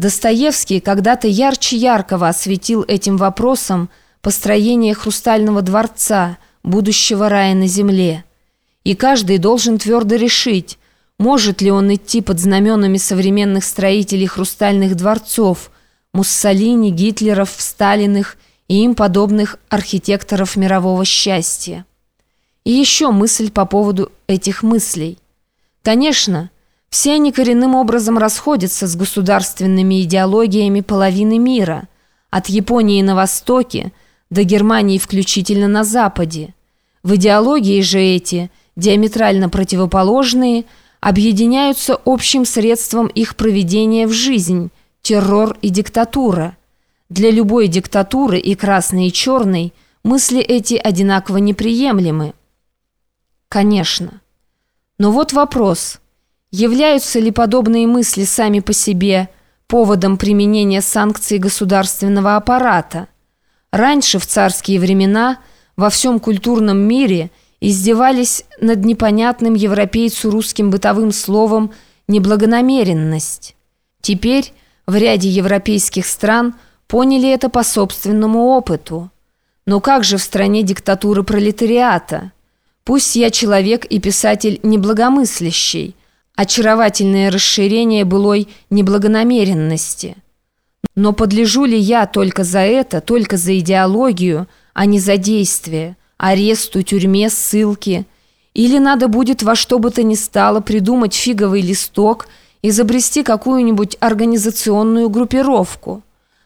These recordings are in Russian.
Достоевский когда-то ярче яркого осветил этим вопросом построение хрустального дворца, будущего рая на земле. И каждый должен твердо решить, может ли он идти под знаменами современных строителей хрустальных дворцов, Муссолини, Гитлеров, Сталиных и им подобных архитекторов мирового счастья. И еще мысль по поводу этих мыслей. Конечно, все они коренным образом расходятся с государственными идеологиями половины мира, от Японии на востоке до Германии включительно на западе. В идеологии же эти, диаметрально противоположные, объединяются общим средством их проведения в жизнь – террор и диктатура. Для любой диктатуры и красной и черной мысли эти одинаково неприемлемы. Конечно. Но вот вопрос – Являются ли подобные мысли сами по себе поводом применения санкций государственного аппарата? Раньше, в царские времена, во всем культурном мире издевались над непонятным европейцу русским бытовым словом «неблагонамеренность». Теперь в ряде европейских стран поняли это по собственному опыту. Но как же в стране диктатуры пролетариата? Пусть я человек и писатель неблагомыслящий, очаровательное расширение былой неблагонамеренности. Но подлежу ли я только за это, только за идеологию, а не за действие, аресту, тюрьме, ссылки? Или надо будет во что бы то ни стало придумать фиговый листок, изобрести какую-нибудь организационную группировку?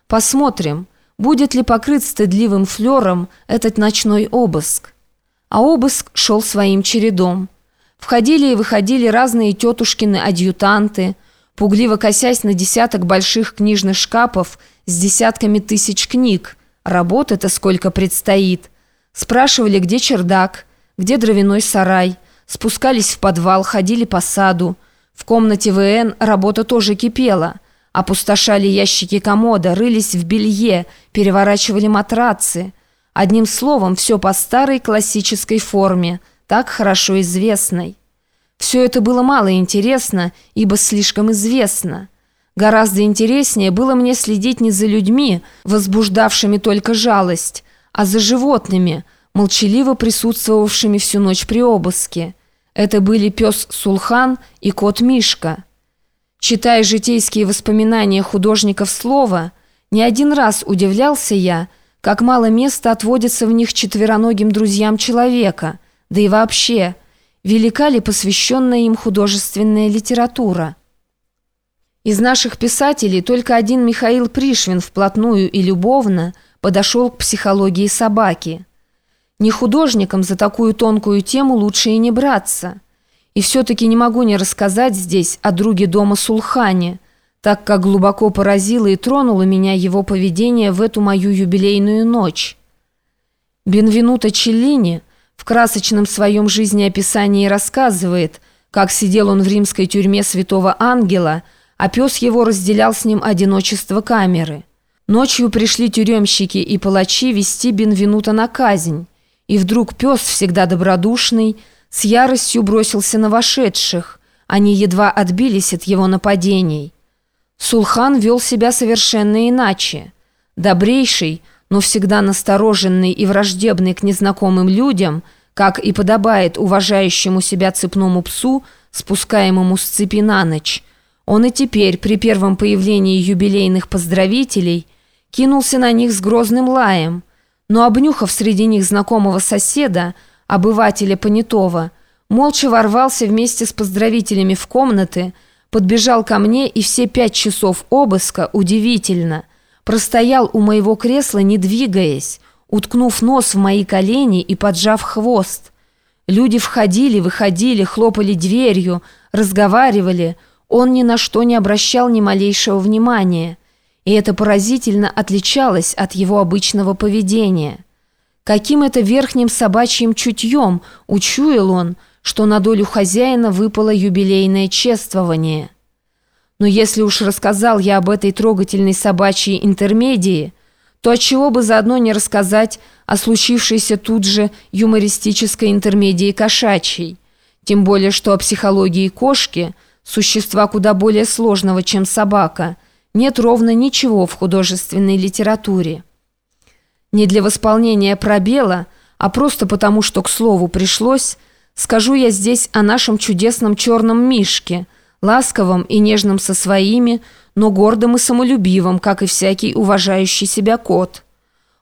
Посмотрим, будет ли покрыт стыдливым флером этот ночной обыск. А обыск шел своим чередом. Входили и выходили разные тетушкины-адъютанты, пугливо косясь на десяток больших книжных шкафов с десятками тысяч книг. Работы-то сколько предстоит. Спрашивали, где чердак, где дровяной сарай. Спускались в подвал, ходили по саду. В комнате ВН работа тоже кипела. Опустошали ящики комода, рылись в белье, переворачивали матрацы. Одним словом, все по старой классической форме – так хорошо известной. Все это было мало интересно, ибо слишком известно. Гораздо интереснее было мне следить не за людьми, возбуждавшими только жалость, а за животными, молчаливо присутствовавшими всю ночь при обыске. Это были пес Сулхан и кот Мишка. Читая житейские воспоминания художников слова, не один раз удивлялся я, как мало места отводится в них четвероногим друзьям человека – да и вообще, велика ли посвященная им художественная литература? Из наших писателей только один Михаил Пришвин вплотную и любовно подошел к психологии собаки. Не художникам за такую тонкую тему лучше и не браться. И все-таки не могу не рассказать здесь о друге дома Сулхане, так как глубоко поразило и тронуло меня его поведение в эту мою юбилейную ночь. Бенвенуто Челлини – в красочном своем жизнеописании рассказывает, как сидел он в римской тюрьме святого ангела, а пес его разделял с ним одиночество камеры. Ночью пришли тюремщики и палачи вести Бенвенута на казнь, и вдруг пес, всегда добродушный, с яростью бросился на вошедших. Они едва отбились от его нападений. Сулхан вел себя совершенно иначе. Добрейший – но всегда настороженный и враждебный к незнакомым людям, как и подобает уважающему себя цепному псу, спускаемому с цепи на ночь, он и теперь, при первом появлении юбилейных поздравителей, кинулся на них с грозным лаем, но, обнюхав среди них знакомого соседа, обывателя понятого, молча ворвался вместе с поздравителями в комнаты, подбежал ко мне и все пять часов обыска, удивительно – простоял у моего кресла, не двигаясь, уткнув нос в мои колени и поджав хвост. Люди входили, выходили, хлопали дверью, разговаривали. Он ни на что не обращал ни малейшего внимания. И это поразительно отличалось от его обычного поведения. Каким это верхним собачьим чутьем учуял он, что на долю хозяина выпало юбилейное чествование. Но если уж рассказал я об этой трогательной собачьей интермедии, то отчего бы заодно не рассказать о случившейся тут же юмористической интермедии кошачьей? Тем более, что о психологии кошки, существа куда более сложного, чем собака, нет ровно ничего в художественной литературе. Не для восполнения пробела, а просто потому, что к слову пришлось, скажу я здесь о нашем чудесном черном мишке, ласковом и нежном со своими, но гордым и самолюбивым, как и всякий уважающий себя кот.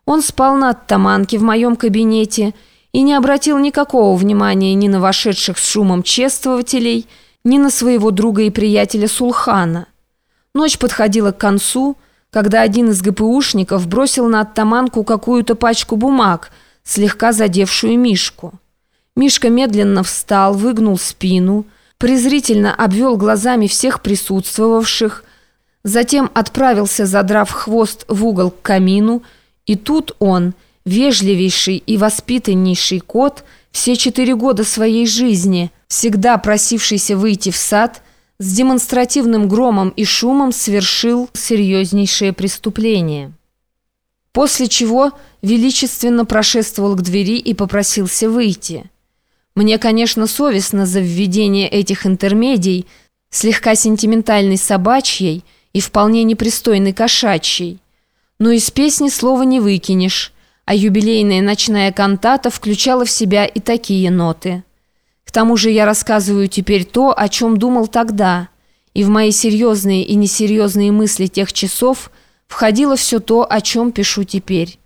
Он спал на оттаманке в моем кабинете и не обратил никакого внимания ни на вошедших с шумом чествователей, ни на своего друга и приятеля Сулхана. Ночь подходила к концу, когда один из ГПУшников бросил на оттаманку какую-то пачку бумаг, слегка задевшую Мишку. Мишка медленно встал, выгнул спину, презрительно обвел глазами всех присутствовавших, затем отправился, задрав хвост в угол к камину, и тут он, вежливейший и воспитаннейший кот, все четыре года своей жизни, всегда просившийся выйти в сад, с демонстративным громом и шумом совершил серьезнейшее преступление. После чего величественно прошествовал к двери и попросился выйти. Мне, конечно, совестно за введение этих интермедий, слегка сентиментальной собачьей и вполне непристойной кошачьей. Но из песни слова не выкинешь, а юбилейная ночная кантата включала в себя и такие ноты – к тому же я рассказываю теперь то, о чем думал тогда, и в мои серьезные и несерьезные мысли тех часов входило все то, о чем пишу теперь.